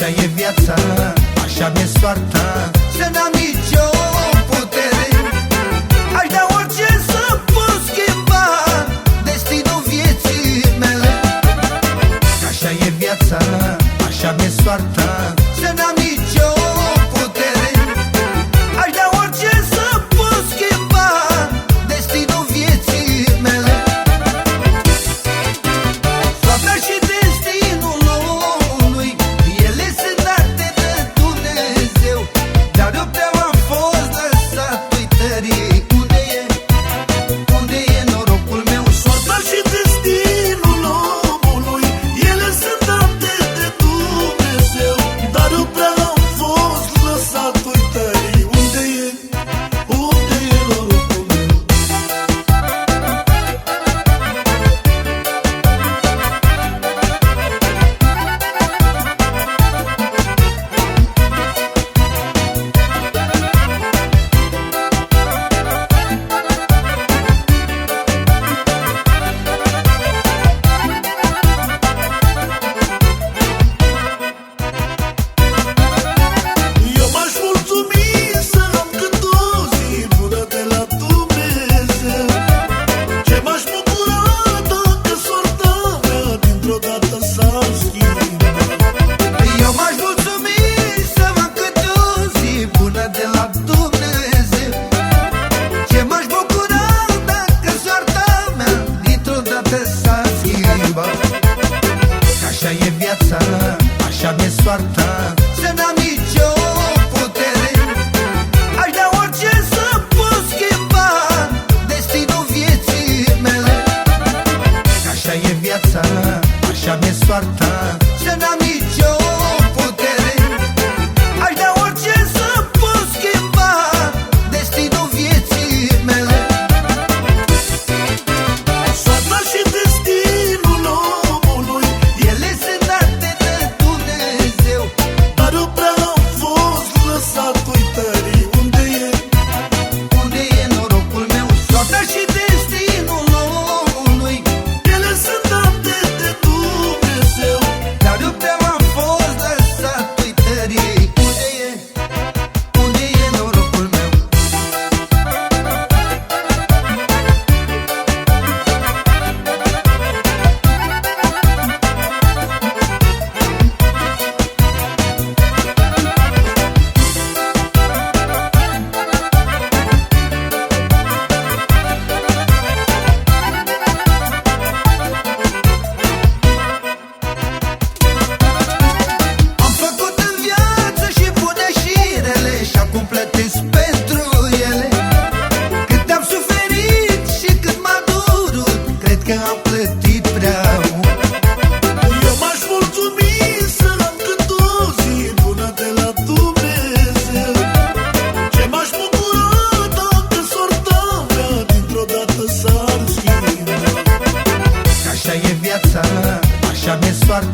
Așa e viața, așa mi-e soarta. Să n-am nadie. facta abençoar